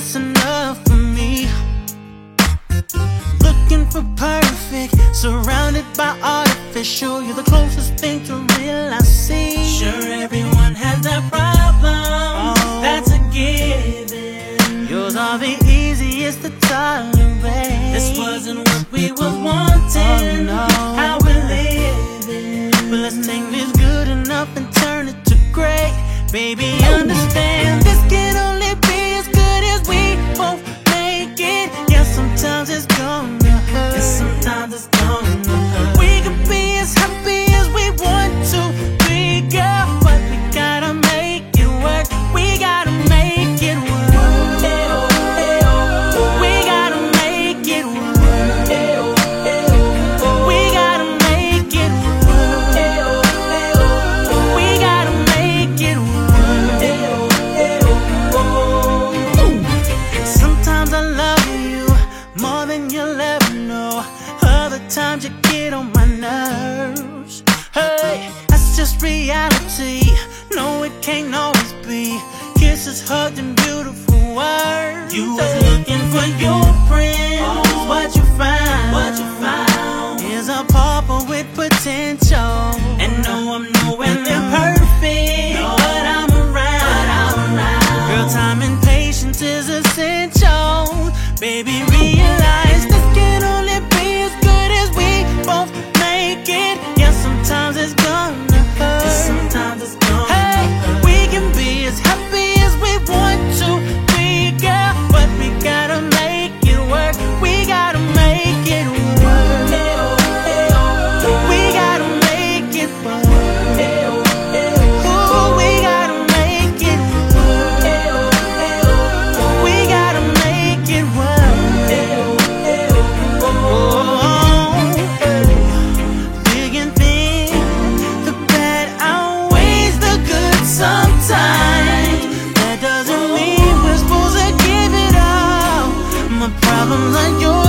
that's enough for me. Looking for perfect, surrounded by artificial. You're the closest thing to real I see. Sure, everyone has a problem. Oh. That's a given. Yours are the easiest to tolerate. This wasn't what we was wanting. Oh, no. How we're living. But let's take this good enough and turn it to great. Baby, understand this can than you'll ever know. Other times you get on my nerves. Hey, that's just reality. No, it can't always be. Kisses, hugs, and beautiful I'm like you.